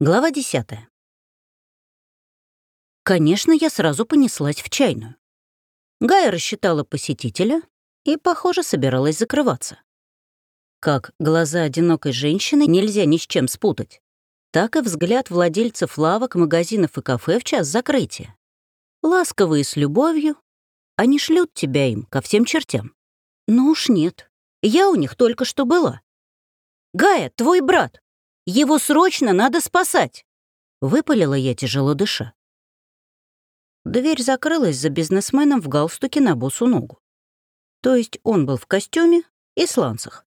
Глава 10. Конечно, я сразу понеслась в чайную. Гая рассчитала посетителя и, похоже, собиралась закрываться. Как глаза одинокой женщины нельзя ни с чем спутать, так и взгляд владельцев лавок, магазинов и кафе в час закрытия. Ласковые с любовью, они шлют тебя им ко всем чертям. Ну уж нет, я у них только что была. «Гая, твой брат!» Его срочно надо спасать!» Выпалила я, тяжело дыша. Дверь закрылась за бизнесменом в галстуке на босу ногу. То есть он был в костюме и сланцах.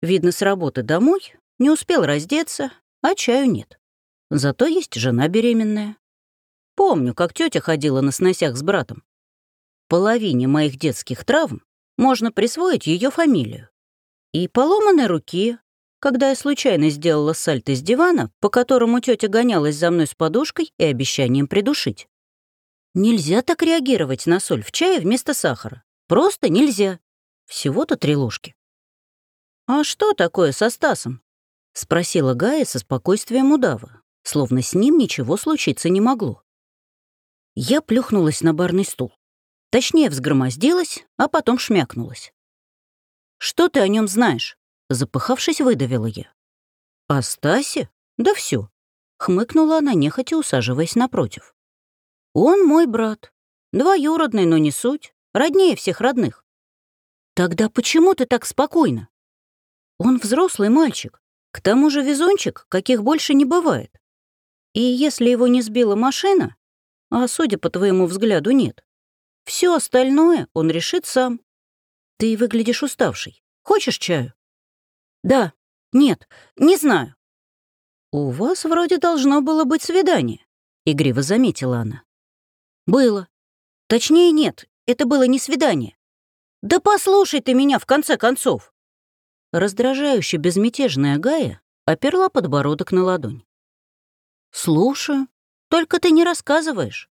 Видно, с работы домой, не успел раздеться, а чаю нет. Зато есть жена беременная. Помню, как тетя ходила на сносях с братом. Половине моих детских травм можно присвоить ее фамилию. И поломанной руки, когда я случайно сделала сальто с дивана, по которому тетя гонялась за мной с подушкой и обещанием придушить. Нельзя так реагировать на соль в чае вместо сахара. Просто нельзя. Всего-то три ложки. «А что такое со Стасом?» — спросила Гая со спокойствием удава, словно с ним ничего случиться не могло. Я плюхнулась на барный стул. Точнее, взгромоздилась, а потом шмякнулась. «Что ты о нем знаешь?» Запыхавшись, выдавила я. «А Стасе? Да все. хмыкнула она, нехотя усаживаясь напротив. «Он мой брат. Двоюродный, но не суть. Роднее всех родных. Тогда почему ты так спокойно? Он взрослый мальчик, к тому же везунчик, каких больше не бывает. И если его не сбила машина, а судя по твоему взгляду, нет, все остальное он решит сам. Ты выглядишь уставший. Хочешь чаю? «Да, нет, не знаю». «У вас вроде должно было быть свидание», — игриво заметила она. «Было. Точнее, нет, это было не свидание. Да послушай ты меня, в конце концов!» Раздражающе безмятежная Гая оперла подбородок на ладонь. «Слушаю, только ты не рассказываешь.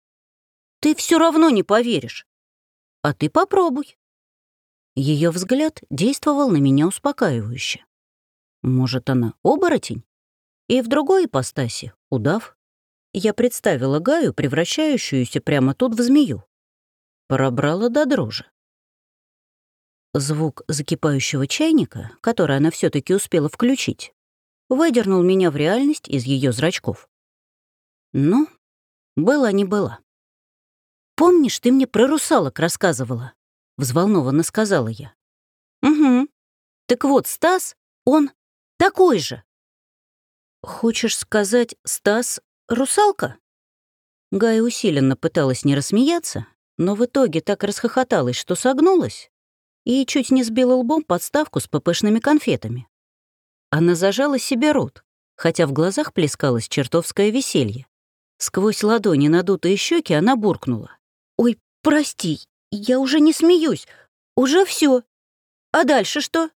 Ты все равно не поверишь. А ты попробуй». Ее взгляд действовал на меня успокаивающе. Может, она оборотень? И в другой ипостаси — удав. Я представила Гаю, превращающуюся прямо тут в змею. Пробрала до дрожи. Звук закипающего чайника, который она все таки успела включить, выдернул меня в реальность из ее зрачков. Ну, была не была. «Помнишь, ты мне про русалок рассказывала?» — взволнованно сказала я. «Угу. Так вот, Стас, он такой же. Хочешь сказать, Стас — русалка? Гая усиленно пыталась не рассмеяться, но в итоге так расхохоталась, что согнулась и чуть не сбила лбом подставку с ппшными конфетами. Она зажала себе рот, хотя в глазах плескалось чертовское веселье. Сквозь ладони надутые щеки она буркнула. «Ой, прости, я уже не смеюсь, уже все. А дальше что?»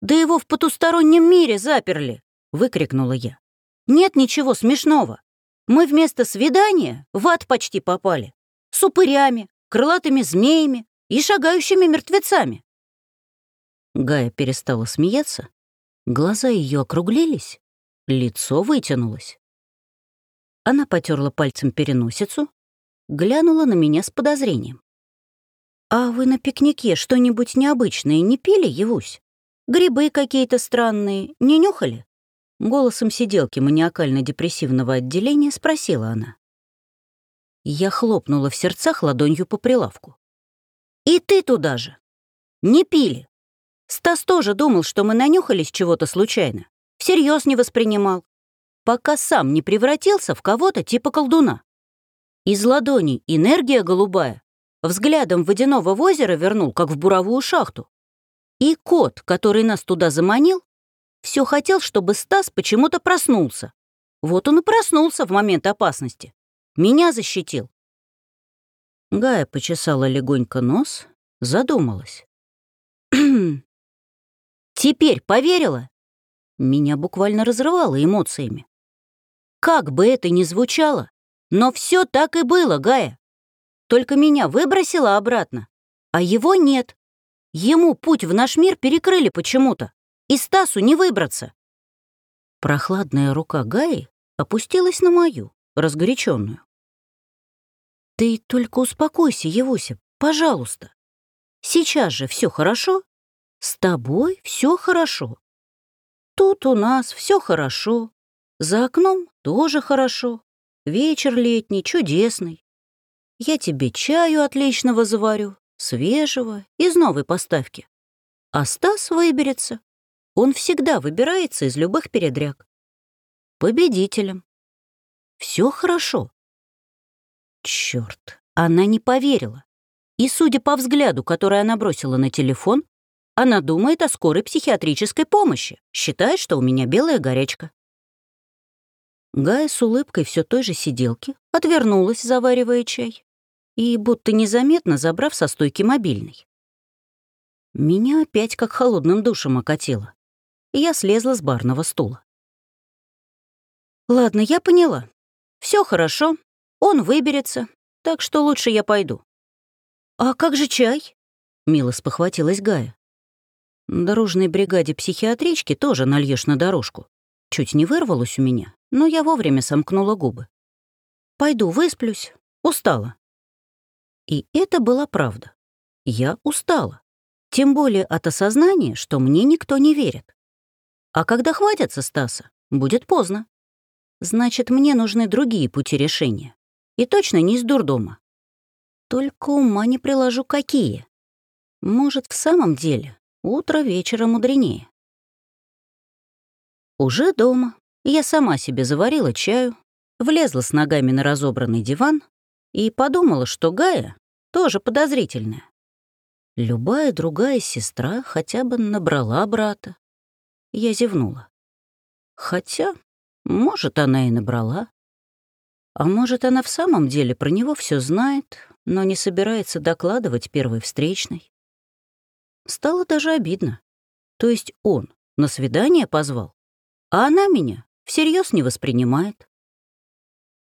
«Да его в потустороннем мире заперли!» — выкрикнула я. «Нет ничего смешного. Мы вместо свидания в ад почти попали. С упырями, крылатыми змеями и шагающими мертвецами». Гая перестала смеяться, глаза ее округлились, лицо вытянулось. Она потерла пальцем переносицу, глянула на меня с подозрением. «А вы на пикнике что-нибудь необычное не пили, Евусь?» Грибы какие-то странные не нюхали?» Голосом сиделки маниакально-депрессивного отделения спросила она. Я хлопнула в сердцах ладонью по прилавку. «И ты туда же! Не пили! Стас тоже думал, что мы нанюхались чего-то случайно. Всерьез не воспринимал, пока сам не превратился в кого-то типа колдуна. Из ладони энергия голубая взглядом водяного озера вернул, как в буровую шахту. И кот, который нас туда заманил, все хотел, чтобы Стас почему-то проснулся. Вот он и проснулся в момент опасности. Меня защитил. Гая почесала легонько нос, задумалась. «Теперь поверила?» Меня буквально разрывало эмоциями. Как бы это ни звучало, но все так и было, Гая. Только меня выбросило обратно, а его нет. Ему путь в наш мир перекрыли почему-то, и Стасу не выбраться. Прохладная рука Гаи опустилась на мою, разгоряченную. «Ты только успокойся, Евуся, пожалуйста. Сейчас же все хорошо? С тобой все хорошо. Тут у нас все хорошо. За окном тоже хорошо. Вечер летний, чудесный. Я тебе чаю отличного заварю, свежего, из новой поставки. А Стас выберется. Он всегда выбирается из любых передряг. Победителем. Все хорошо. Черт, она не поверила. И, судя по взгляду, который она бросила на телефон, она думает о скорой психиатрической помощи, считает, что у меня белая горячка. Гая с улыбкой все той же сиделки отвернулась, заваривая чай, и будто незаметно забрав со стойки мобильный. Меня опять как холодным душем окатило, я слезла с барного стула. «Ладно, я поняла. Все хорошо, он выберется, так что лучше я пойду». «А как же чай?» — мило спохватилась Гая. «Дорожной бригаде психиатрички тоже нальешь на дорожку. Чуть не вырвалось у меня, но я вовремя сомкнула губы. Пойду высплюсь, устала». И это была правда. Я устала. Тем более от осознания, что мне никто не верит. А когда хватится Стаса, будет поздно. Значит, мне нужны другие пути решения. И точно не из дурдома. Только ума не приложу, какие. Может, в самом деле, утро вечера мудренее. Уже дома я сама себе заварила чаю, влезла с ногами на разобранный диван и подумала, что Гая тоже подозрительная. Любая другая сестра хотя бы набрала брата. Я зевнула. Хотя, может, она и набрала. А может, она в самом деле про него все знает, но не собирается докладывать первой встречной. Стало даже обидно. То есть он на свидание позвал, а она меня всерьез не воспринимает.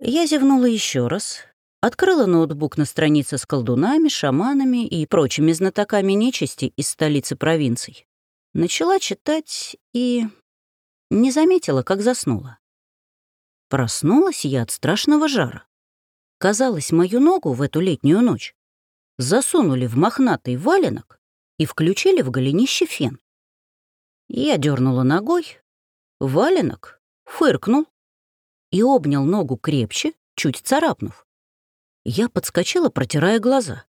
Я зевнула еще раз, Открыла ноутбук на странице с колдунами, шаманами и прочими знатоками нечисти из столицы провинций. Начала читать и... не заметила, как заснула. Проснулась я от страшного жара. Казалось, мою ногу в эту летнюю ночь засунули в мохнатый валенок и включили в голенище фен. Я дернула ногой, валенок фыркнул и обнял ногу крепче, чуть царапнув. Я подскочила, протирая глаза.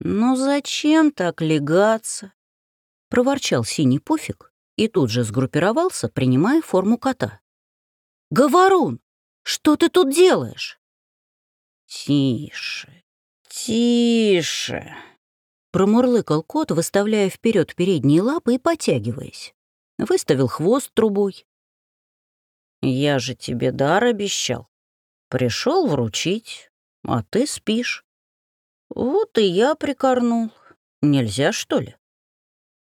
«Ну зачем так легаться?» — проворчал синий пуфик и тут же сгруппировался, принимая форму кота. «Говорун, что ты тут делаешь?» «Тише, тише!» Промурлыкал кот, выставляя вперед передние лапы и потягиваясь. Выставил хвост трубой. «Я же тебе дар обещал. Пришел вручить, а ты спишь. Вот и я прикорнул. Нельзя, что ли?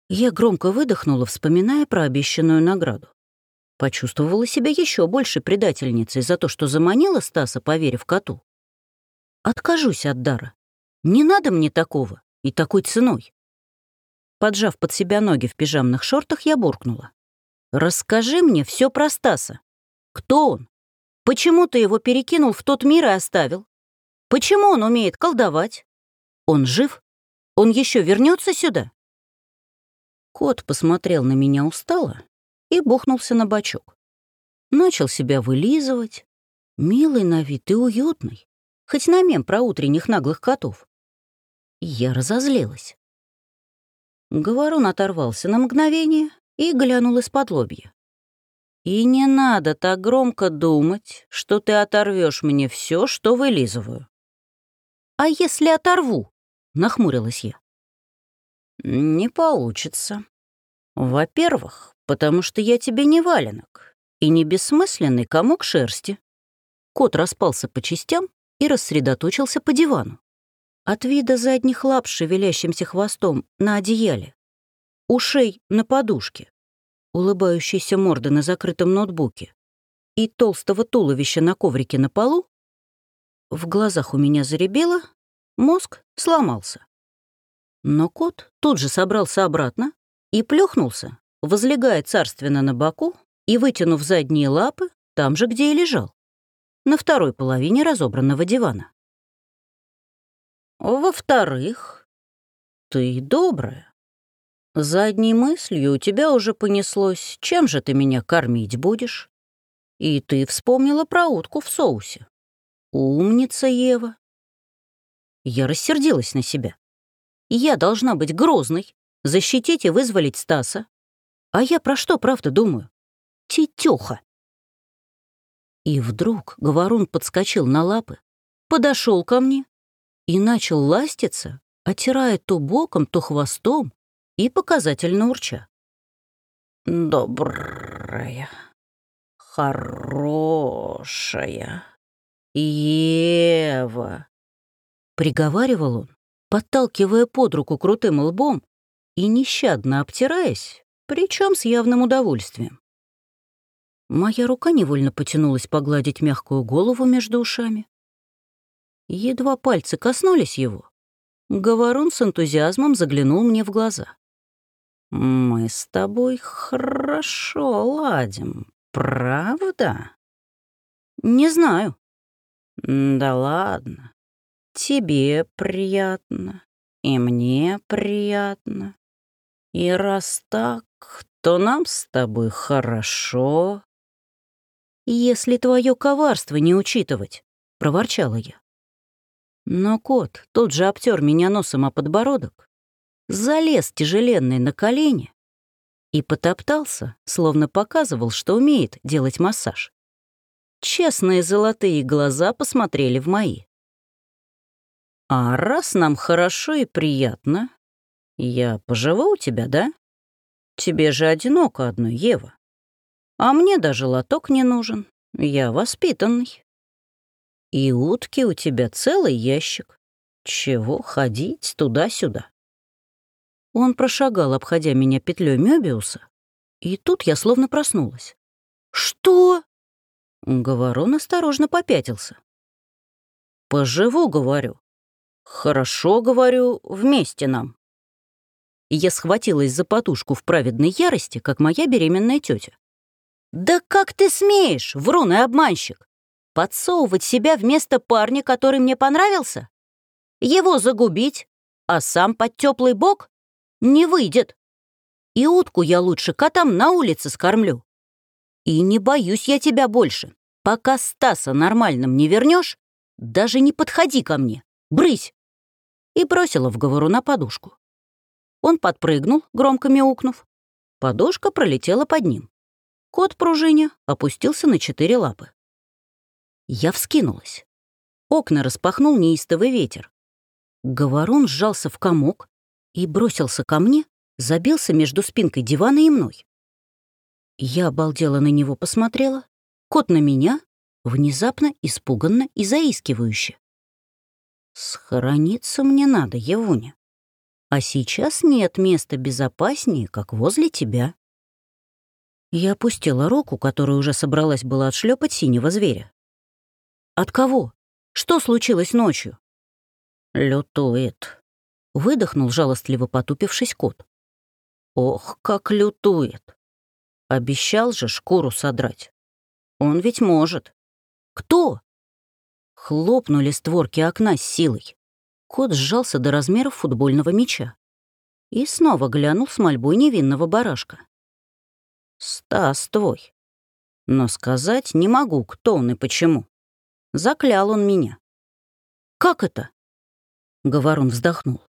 Я громко выдохнула, вспоминая про обещанную награду. Почувствовала себя еще больше предательницей за то, что заманила Стаса, поверив коту. Откажусь от дара. Не надо мне такого и такой ценой. Поджав под себя ноги в пижамных шортах, я буркнула. «Расскажи мне все про Стаса. Кто он? Почему ты его перекинул в тот мир и оставил? Почему он умеет колдовать? Он жив? Он еще вернется сюда? Кот посмотрел на меня устало и бухнулся на бочок. Начал себя вылизывать. Милый на вид и уютный. Хоть на мем про утренних наглых котов. Я разозлилась. Говорун оторвался на мгновение и глянул из-под лобья. «И не надо так громко думать, что ты оторвешь мне все, что вылизываю. «А если оторву?» — нахмурилась я. «Не получится. Во-первых, потому что я тебе не валенок и не бессмысленный комок шерсти». Кот распался по частям и рассредоточился по дивану. От вида задних лап шевелящимся хвостом на одеяле, ушей на подушке, улыбающейся морды на закрытом ноутбуке и толстого туловища на коврике на полу, в глазах у меня заребело, мозг сломался. Но кот тут же собрался обратно и плюхнулся, возлегая царственно на боку и, вытянув задние лапы, там же, где и лежал, на второй половине разобранного дивана. Во-вторых, ты добрая. За одней мыслью у тебя уже понеслось, чем же ты меня кормить будешь? И ты вспомнила про утку в соусе. Умница, Ева. Я рассердилась на себя. Я должна быть грозной, защитить и вызволить Стаса. А я про что, правда, думаю? Тетёха. И вдруг Говорун подскочил на лапы, подошел ко мне и начал ластиться, отирая то боком, то хвостом и показательно урча. «Добрая, хорошая Ева», — приговаривал он, подталкивая под руку крутым лбом и нещадно обтираясь, причем с явным удовольствием. Моя рука невольно потянулась погладить мягкую голову между ушами. Едва пальцы коснулись его, Говорун с энтузиазмом заглянул мне в глаза. «Мы с тобой хорошо ладим, правда?» «Не знаю». «Да ладно. Тебе приятно, и мне приятно. И раз так, то нам с тобой хорошо». «Если твое коварство не учитывать», — проворчала я. Но кот тут же обтер меня носом о подбородок, залез тяжеленный на колени и потоптался, словно показывал, что умеет делать массаж. Честные золотые глаза посмотрели в мои. «А раз нам хорошо и приятно, я поживу у тебя, да? Тебе же одиноко одной, Ева. А мне даже лоток не нужен. Я воспитанный. И утки у тебя целый ящик. Чего ходить туда-сюда? Он прошагал, обходя меня петлей Мёбиуса, и тут я словно проснулась. «Что?» Говорон осторожно попятился. «Поживу, — говорю. Хорошо, — говорю, — вместе нам». Я схватилась за подушку в праведной ярости, как моя беременная тетя. «Да как ты смеешь, врун и обманщик! Подсовывать себя вместо парня, который мне понравился? Его загубить, а сам под теплый бок? Не выйдет. И утку я лучше котам на улице скормлю. И не боюсь я тебя больше. Пока Стаса нормальным не вернешь, даже не подходи ко мне. Брысь!» И бросила в говору на подушку. Он подпрыгнул, громко мяукнув. Подушка пролетела под ним. Кот пружиня опустился на четыре лапы. Я вскинулась. Окна распахнул неистовый ветер. Говорун сжался в комок и бросился ко мне, забился между спинкой дивана и мной. Я обалдела на него посмотрела, кот на меня, внезапно, испуганно и заискивающе. «Схорониться мне надо, Евуня. А сейчас нет места безопаснее, как возле тебя». Я опустила руку, которая уже собралась была отшлепать синего зверя. «От кого? Что случилось ночью?» «Лютует», — выдохнул жалостливо потупившись кот. «Ох, как лютует! Обещал же шкуру содрать. Он ведь может. Кто?» Хлопнули створки окна с силой. Кот сжался до размеров футбольного мяча и снова глянул с мольбой невинного барашка. «Стас твой. Но сказать не могу, кто он и почему. Заклял он меня». «Как это?» — Говорун вздохнул.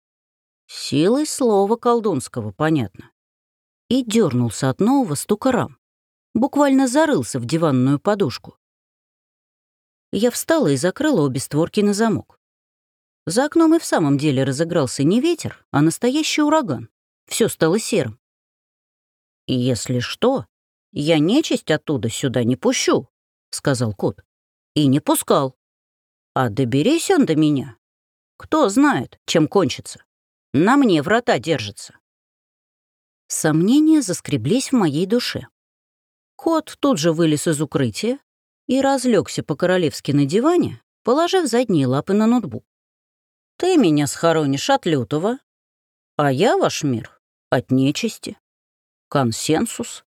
Силой слова колдунского, понятно. И дернулся от нового стука рам. Буквально зарылся в диванную подушку. Я встала и закрыла обе створки на замок. За окном и в самом деле разыгрался не ветер, а настоящий ураган. Все стало серым. «Если что, я нечисть оттуда сюда не пущу», — сказал кот. И не пускал. А доберись он до меня. Кто знает, чем кончится. На мне врата держится. Сомнения заскреблись в моей душе. Кот тут же вылез из укрытия и разлегся по-королевски на диване, положив задние лапы на ноутбук. «Ты меня схоронишь от лютого, а я ваш мир от нечисти. Консенсус».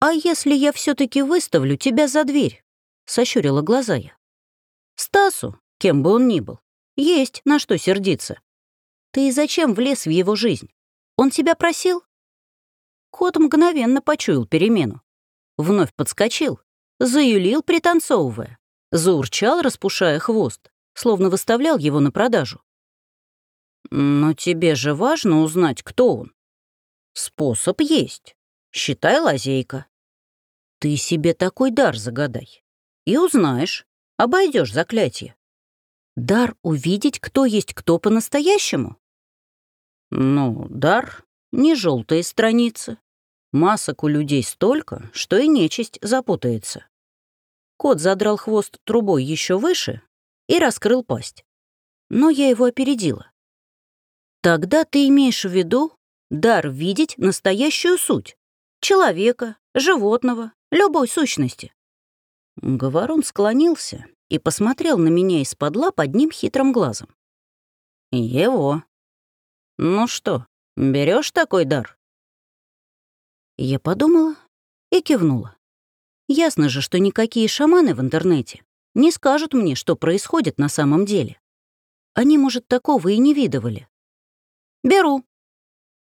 «А если я все таки выставлю тебя за дверь?» — сощурила глаза я. «Стасу, кем бы он ни был, есть на что сердиться. Ты зачем влез в его жизнь? Он тебя просил?» Кот мгновенно почуял перемену. Вновь подскочил, заюлил, пританцовывая, заурчал, распушая хвост, словно выставлял его на продажу. «Но тебе же важно узнать, кто он. Способ есть. Считай лазейка. Ты себе такой дар загадай. И узнаешь, обойдешь заклятие. Дар увидеть, кто есть кто по-настоящему? Ну, дар — не желтые страницы. Масок у людей столько, что и нечисть запутается. Кот задрал хвост трубой еще выше и раскрыл пасть. Но я его опередила. Тогда ты имеешь в виду дар видеть настоящую суть. Человека, животного, любой сущности. Говорун склонился и посмотрел на меня из-под лап одним хитрым глазом. Его. Ну что, берешь такой дар? Я подумала и кивнула. Ясно же, что никакие шаманы в интернете не скажут мне, что происходит на самом деле. Они, может, такого и не видывали. «Беру».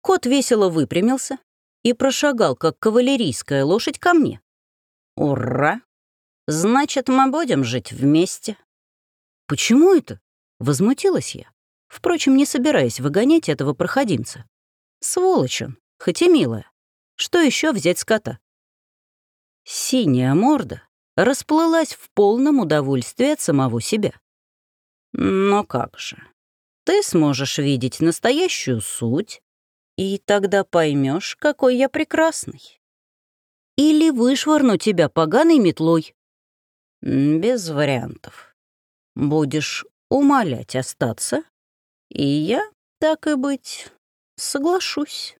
Кот весело выпрямился и прошагал, как кавалерийская лошадь, ко мне. «Ура! Значит, мы будем жить вместе». «Почему это?» — возмутилась я, впрочем, не собираясь выгонять этого проходимца. Сволочь он, хоть и милая. Что еще взять с кота? Синяя морда расплылась в полном удовольствии от самого себя. Но как же? Ты сможешь видеть настоящую суть, и тогда поймешь, какой я прекрасный. Или вышвырну тебя поганой метлой. Без вариантов. Будешь умолять остаться, и я, так и быть, соглашусь.